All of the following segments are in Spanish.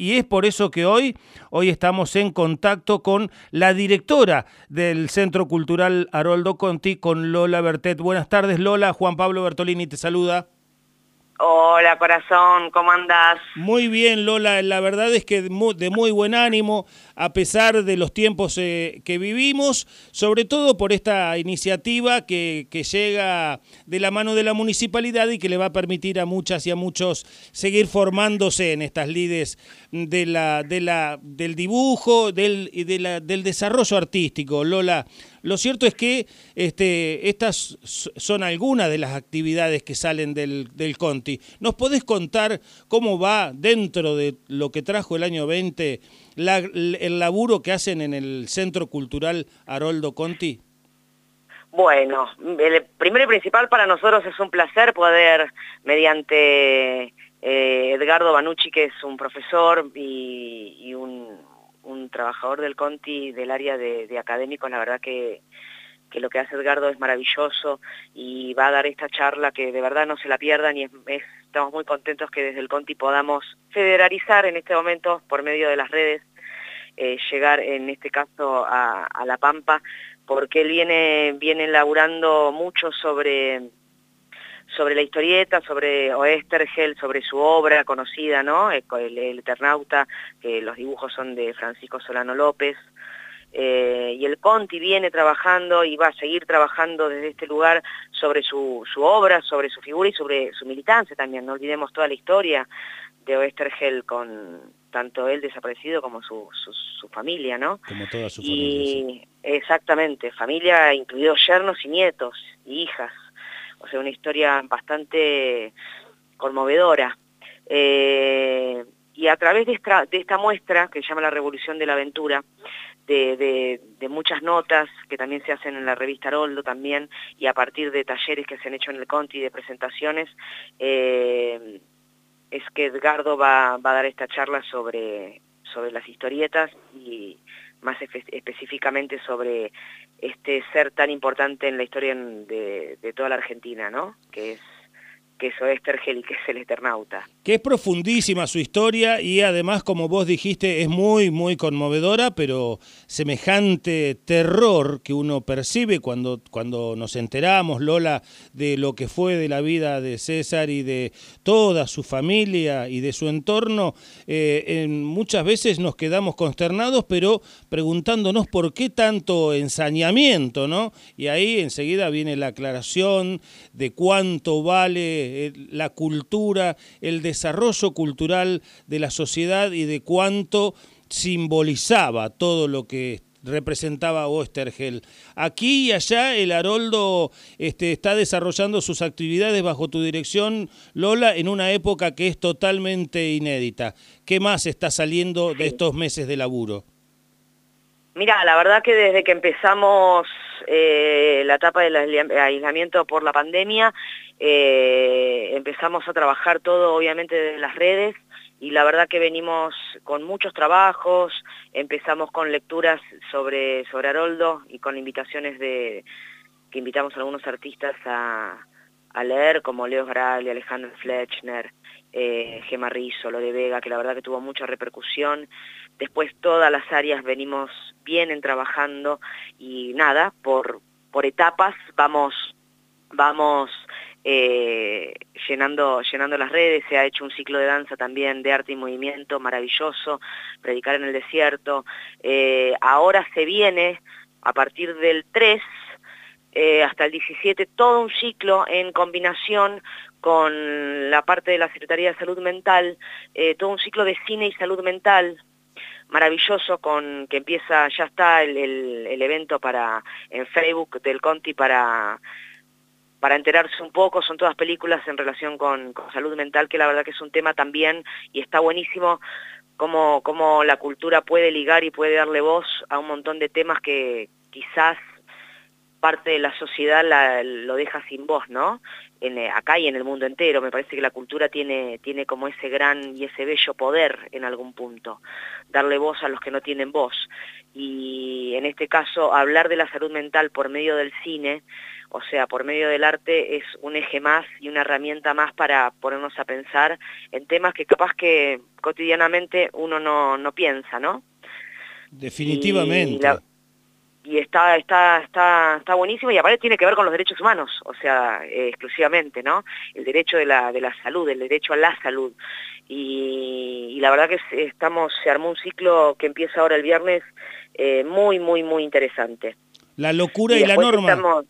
Y es por eso que hoy, hoy estamos en contacto con la directora del Centro Cultural Haroldo Conti, con Lola Bertet. Buenas tardes, Lola. Juan Pablo Bertolini te saluda. Hola corazón, ¿cómo andás? Muy bien Lola, la verdad es que de muy, buen ánimo, a pesar de los tiempos eh, que vivimos, sobre todo por esta iniciativa que, llega de la mano de la municipalidad y que le va a permitir a muchas y a muchos seguir formándose en estas lides del dibujo del, del desarrollo artístico. Lola, lo cierto es que este, estas son algunas de las actividades que salen del, del ¿Nos podés contar cómo va dentro de lo que trajo el año 20 el laburo que hacen en el Centro Cultural Haroldo Conti? Bueno, el primero y principal para nosotros es un placer poder, mediante eh, Edgardo Banucci, que es un profesor y, un, trabajador del Conti del área de académicos, la verdad que, lo que hace Edgardo es maravilloso y va a dar esta charla que de verdad no se la pierdan y estamos muy contentos que desde el Conti podamos federalizar en este momento por medio de las redes, eh, llegar en este caso a, La Pampa, porque él viene, viene elaborando mucho sobre sobre la historieta, sobre Oestergel, sobre su obra conocida, ¿no? El, el, Eternauta, que los dibujos son de Francisco Solano López. Eh, y el Conti viene trabajando y va a seguir trabajando desde este lugar sobre su, su, obra, sobre su figura y sobre su militancia también. No olvidemos toda la historia de Oestergel con tanto él desaparecido como su, su, familia, ¿no? Como toda su familia. Exactamente, familia incluidos yernos y nietos y hijas o sea, una historia bastante conmovedora. Eh, y a través de esta, muestra, que se llama La Revolución de la Aventura, de, muchas notas que también se hacen en la revista Aroldo también, y a partir de talleres que se han hecho en el Conti, de presentaciones, eh, es que Edgardo va, va, a dar esta charla sobre, sobre las historietas y más específicamente sobre este ser tan importante en la historia de, de toda la Argentina, ¿no? Que es que es Oestergel y que es el Eternauta. Que es profundísima su historia y además, como vos dijiste, es muy, muy conmovedora, pero semejante terror que uno percibe cuando, cuando nos enteramos, Lola, de lo que fue de la vida de César y de toda su familia y de su entorno, eh, muchas veces nos quedamos consternados, pero preguntándonos por qué tanto ensañamiento, ¿no? Y ahí enseguida viene la aclaración de cuánto vale eh, la cultura, el desarrollo cultural de la sociedad y de cuánto simbolizaba todo lo que representaba Oestergel. Aquí y allá el Haroldo este, está desarrollando sus actividades bajo tu dirección, Lola, en una época que es totalmente inédita. ¿Qué más está saliendo de estos meses de laburo? Mira, la verdad que desde que empezamos eh, la etapa del aislamiento por la pandemia, eh, empezamos a trabajar todo obviamente desde las redes y la verdad que venimos con muchos trabajos, empezamos con lecturas sobre, sobre Haroldo y con invitaciones de que invitamos a algunos artistas a, leer, como Leo Grali, Alejandro Fletchner, eh, Gemma Rizzo, lo de Vega, que la verdad que tuvo mucha repercusión. Después todas las áreas venimos bien trabajando y nada, por, por etapas vamos, vamos eh, llenando, llenando las redes, se ha hecho un ciclo de danza también de arte y movimiento maravilloso, predicar en el desierto. Eh, ahora se viene, a partir del 3, eh, hasta el 17 todo un ciclo en combinación con la parte de la Secretaría de Salud Mental, eh, todo un ciclo de cine y salud mental maravilloso con que empieza, ya está el, el, evento para en Facebook del Conti para para enterarse un poco, son todas películas en relación con, con, salud mental, que la verdad que es un tema también, y está buenísimo cómo, cómo la cultura puede ligar y puede darle voz a un montón de temas que quizás parte de la sociedad lo deja sin voz, ¿no? Eh, acá y en el mundo entero. Me parece que la cultura tiene, tiene como ese gran y ese bello poder en algún punto, darle voz a los que no tienen voz. Y en este caso, hablar de la salud mental por medio del cine, o sea, por medio del arte, es un eje más y una herramienta más para ponernos a pensar en temas que capaz que cotidianamente uno no, no piensa, ¿no? Definitivamente y está, está, está, está buenísimo y aparte tiene que ver con los derechos humanos, o sea, eh, exclusivamente, ¿no? El derecho de la, de la salud, el derecho a la salud. Y, la verdad que estamos, se armó un ciclo que empieza ahora el viernes eh, muy, muy, muy interesante. La locura y, la norma.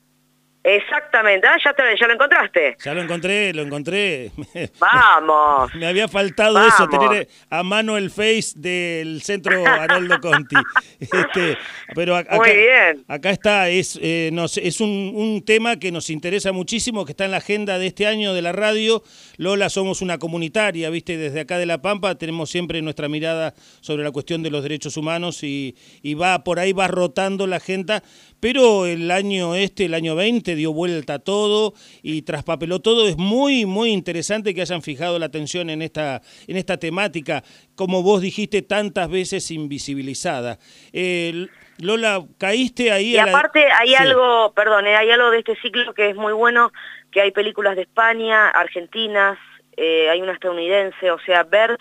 Exactamente, ah, ya, ya lo encontraste. Ya lo encontré, lo encontré. Vamos. Me había faltado eso, tener a mano el face del centro Haroldo Conti. Este, pero acá, Muy bien. acá está, es, eh, es un, un, tema que nos interesa muchísimo, que está en la agenda de este año de la radio. Lola, somos una comunitaria, viste, desde acá de La Pampa tenemos siempre nuestra mirada sobre la cuestión de los derechos humanos y, y va por ahí va rotando la agenda, pero el año este, el año 20, dio vuelta todo y traspapeló todo. Es muy, muy interesante que hayan fijado la atención en esta, en esta temática, como vos dijiste, tantas veces invisibilizada. Eh, Lola, caíste ahí. Y aparte hay algo, perdón, eh, hay algo de este ciclo que es muy bueno, que hay películas de España, argentinas, eh, hay una estadounidense, o sea, ver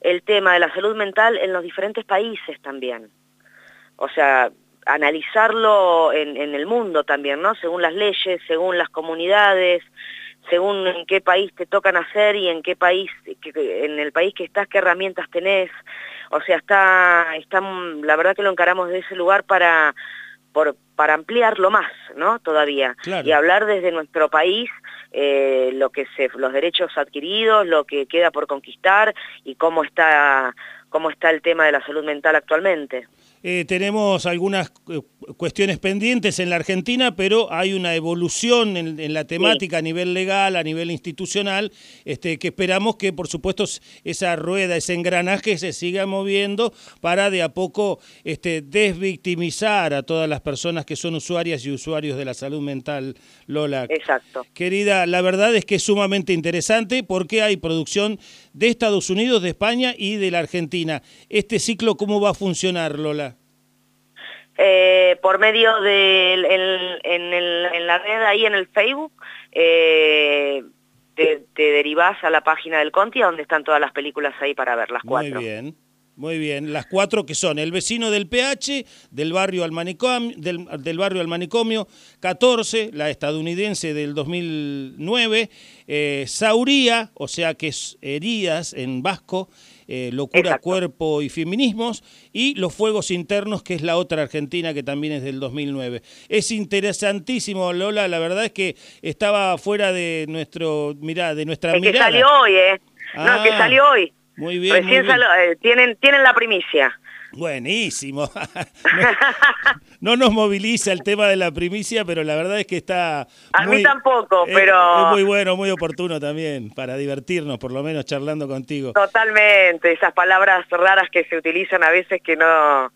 el tema de la salud mental en los diferentes países también. O sea, analizarlo en, el mundo también, ¿no? Según las leyes, según las comunidades, según en qué país te toca nacer y en qué país, en el país que estás, qué herramientas tenés. O sea, está, está, la verdad que lo encaramos de ese lugar para, por, para ampliarlo más, ¿no? Todavía. Y hablar desde nuestro país eh, lo que se, los derechos adquiridos, lo que queda por conquistar y cómo está, cómo está el tema de la salud mental actualmente. Eh, tenemos algunas eh, cuestiones pendientes en la Argentina, pero hay una evolución en, la temática a nivel legal, a nivel institucional, este, que esperamos que, por supuesto, esa rueda, ese engranaje se siga moviendo para de a poco este, desvictimizar a todas las personas que son usuarias y usuarios de la salud mental, Lola. Exacto. Querida, la verdad es que es sumamente interesante porque hay producción de Estados Unidos, de España y de la Argentina. Este ciclo, ¿cómo va a funcionar, Lola? Eh, por medio de en, la red ahí en el Facebook, eh, te, derivas a la página del Conti, donde están todas las películas ahí para ver, las cuatro. Muy bien. Muy bien, las cuatro que son El vecino del PH, del barrio al manicomio, del, barrio al manicomio, 14, la estadounidense del 2009, eh, Sauría, o sea que es heridas en vasco, eh, Locura, Cuerpo y Feminismos, y Los Fuegos Internos, que es la otra argentina que también es del 2009. Es interesantísimo, Lola, la verdad es que estaba fuera de nuestro, mirá, de nuestra es mirada. que salió hoy, ¿eh? no, que ah, salió hoy. Muy bien. Recién eh, tienen, tienen la primicia. Buenísimo. No, nos moviliza el tema de la primicia, pero la verdad es que está... A mí tampoco, pero... Es muy bueno, muy oportuno también, para divertirnos, por lo menos charlando contigo. Totalmente, esas palabras raras que se utilizan a veces que no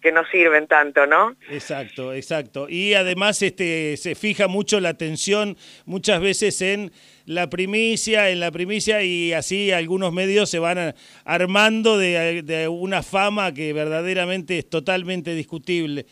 que no sirven tanto, ¿no? Exacto, exacto. Y además este, se fija mucho la atención muchas veces en la primicia, en la primicia y así algunos medios se van armando de, una fama que verdaderamente es totalmente discutible.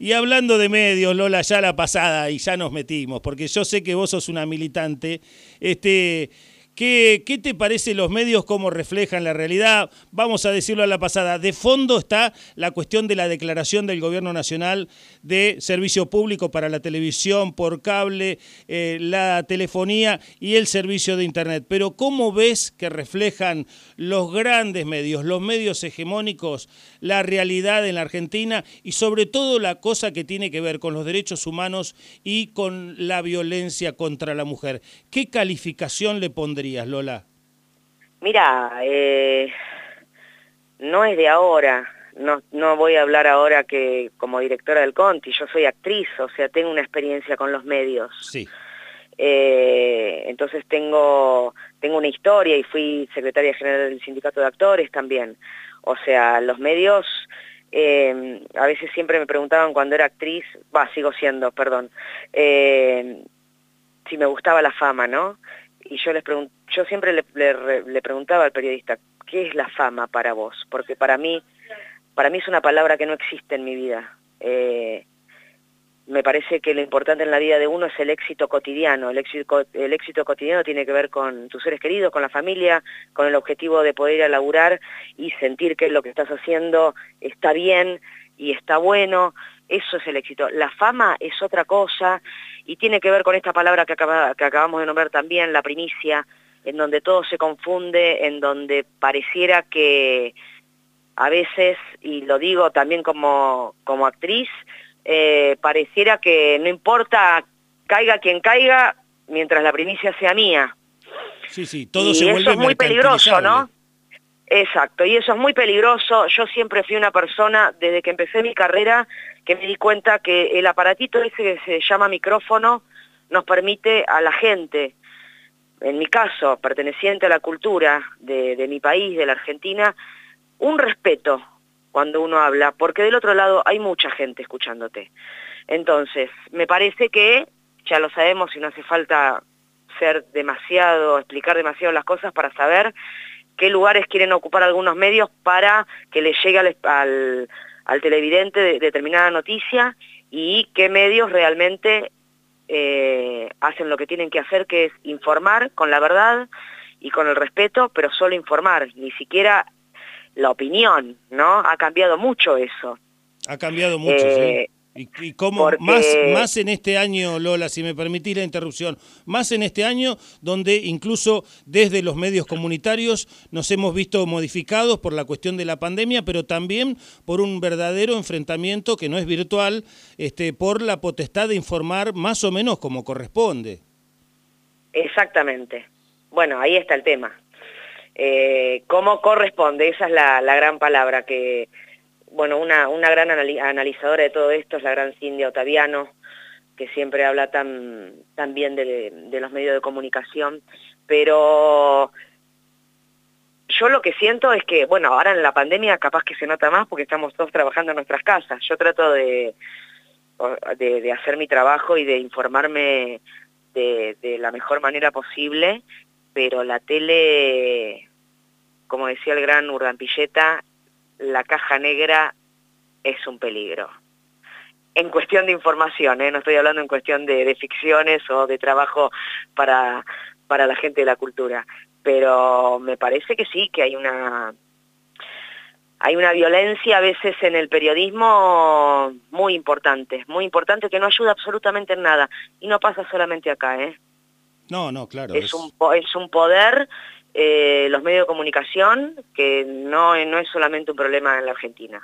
Y hablando de medios, Lola, ya la pasada y ya nos metimos, porque yo sé que vos sos una militante, este ¿Qué, ¿Qué, te parece los medios, cómo reflejan la realidad? Vamos a decirlo a la pasada. De fondo está la cuestión de la declaración del Gobierno Nacional de servicio público para la televisión, por cable, eh, la telefonía y el servicio de Internet. Pero ¿cómo ves que reflejan los grandes medios, los medios hegemónicos, la realidad en la Argentina y sobre todo la cosa que tiene que ver con los derechos humanos y con la violencia contra la mujer? ¿Qué calificación le Lola? Mira, eh, no es de ahora, no, no voy a hablar ahora que como directora del Conti, yo soy actriz, o sea, tengo una experiencia con los medios. Sí. Eh, entonces tengo, tengo una historia y fui secretaria general del sindicato de actores también. O sea, los medios eh, a veces siempre me preguntaban cuando era actriz, va, sigo siendo, perdón, eh, si me gustaba la fama, ¿no? Y yo les yo siempre le, preguntaba al periodista, ¿qué es la fama para vos? Porque para mí, para mí es una palabra que no existe en mi vida. Eh, me parece que lo importante en la vida de uno es el éxito cotidiano. El éxito, el éxito cotidiano tiene que ver con tus seres queridos, con la familia, con el objetivo de poder ir a laburar y sentir que lo que estás haciendo está bien y está bueno. Eso es el éxito. La fama es otra cosa y tiene que ver con esta palabra que, que acabamos de nombrar también, la primicia, en donde todo se confunde, en donde pareciera que a veces, y lo digo también como, como actriz, eh, pareciera que no importa, caiga quien caiga, mientras la primicia sea mía. Sí, sí, todo se vuelve eso es muy peligroso, ¿no? Exacto, y eso es muy peligroso. Yo siempre fui una persona, desde que empecé mi carrera, que me di cuenta que el aparatito ese que se llama micrófono nos permite a la gente, en mi caso, perteneciente a la cultura de, de mi país, de la Argentina, un respeto, cuando uno habla, porque del otro lado hay mucha gente escuchándote. Entonces, me parece que, ya lo sabemos y no hace falta ser demasiado, explicar demasiado las cosas para saber qué lugares quieren ocupar algunos medios para que le llegue al, televidente determinada noticia y qué medios realmente eh, hacen lo que tienen que hacer, que es informar con la verdad y con el respeto, pero solo informar, ni siquiera la opinión, ¿no? Ha cambiado mucho eso. Ha cambiado mucho, sí. Eh, y, cómo más, más en este año, Lola, si me permitís la interrupción, más en este año donde incluso desde los medios comunitarios nos hemos visto modificados por la cuestión de la pandemia, pero también por un verdadero enfrentamiento que no es virtual, este, por la potestad de informar más o menos como corresponde. Exactamente. Bueno, ahí está el tema. Eh, ¿Cómo corresponde? Esa es la, gran palabra que, bueno, una, gran analizadora de todo esto es la gran Cindy Otaviano, que siempre habla tan, bien de, los medios de comunicación, pero yo lo que siento es que, bueno, ahora en la pandemia capaz que se nota más porque estamos todos trabajando en nuestras casas. Yo trato de, hacer mi trabajo y de informarme de, la mejor manera posible, pero la tele como decía el gran Urdampilleta, la caja negra es un peligro. En cuestión de información, ¿eh? no estoy hablando en cuestión de, ficciones o de trabajo para, para la gente de la cultura, pero me parece que sí, que hay una, hay una violencia a veces en el periodismo muy importante, muy importante que no ayuda absolutamente en nada. Y no pasa solamente acá, ¿eh? No, no, claro. Es, Un, es un poder eh, los medios de comunicación, que no, no es solamente un problema en la Argentina.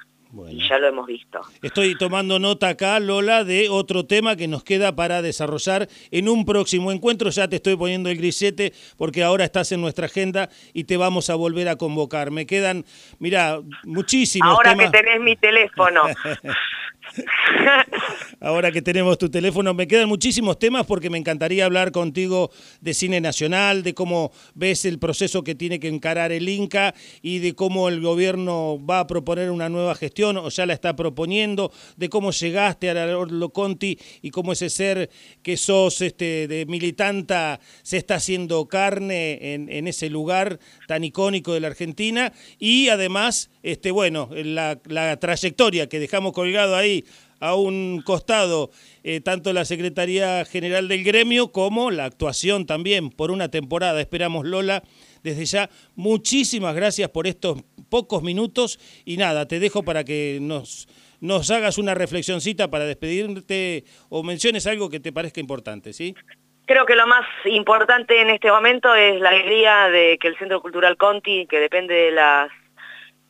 Y ya lo hemos visto. Estoy tomando nota acá, Lola, de otro tema que nos queda para desarrollar en un próximo encuentro. Ya te estoy poniendo el grisete porque ahora estás en nuestra agenda y te vamos a volver a convocar. Me quedan, mira, muchísimos ahora que tenés mi teléfono. Ahora que tenemos tu teléfono, me quedan muchísimos temas porque me encantaría hablar contigo de cine nacional, de cómo ves el proceso que tiene que encarar el Inca y de cómo el gobierno va a proponer una nueva gestión o ya la está proponiendo, de cómo llegaste a Orlo Conti y cómo ese ser que sos este, de militanta se está haciendo carne en ese lugar tan icónico de la Argentina y además, este, bueno, la, la trayectoria que dejamos colgado ahí a un costado eh, tanto la Secretaría General del Gremio como la actuación también por una temporada. Esperamos, Lola, desde ya, muchísimas gracias por estos pocos minutos y nada, te dejo para que nos, nos hagas una reflexioncita para despedirte o menciones algo que te parezca importante, ¿sí? Creo que lo más importante en este momento es la alegría de que el Centro Cultural Conti, que depende de las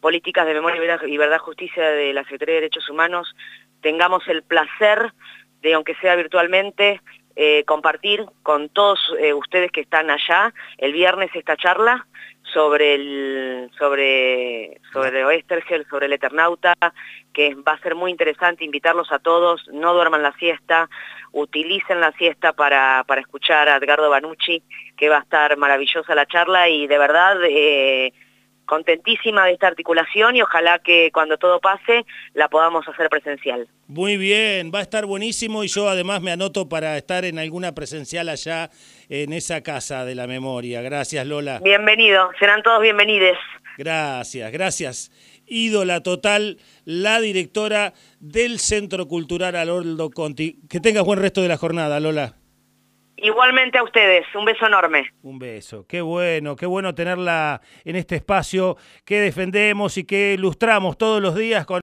políticas de memoria y verdad, justicia de la Secretaría de Derechos Humanos tengamos el placer de, aunque sea virtualmente, eh, compartir con todos eh, ustedes que están allá el viernes esta charla sobre el sobre sobre Oestergel, sobre el Eternauta, que va a ser muy interesante invitarlos a todos, no duerman la siesta, utilicen la siesta para, para escuchar a Edgardo Banucci, que va a estar maravillosa la charla y de verdad eh, contentísima de esta articulación y ojalá que cuando todo pase la podamos hacer presencial. Muy bien, va a estar buenísimo y yo además me anoto para estar en alguna presencial allá en esa casa de la memoria. Gracias Lola. Bienvenido, serán todos bienvenidos. Gracias, gracias. Ídola total, la directora del Centro Cultural Alordo Conti. Que tengas buen resto de la jornada, Lola. Igualmente a ustedes, un beso enorme. Un beso, qué bueno, qué bueno tenerla en este espacio que defendemos y que ilustramos todos los días con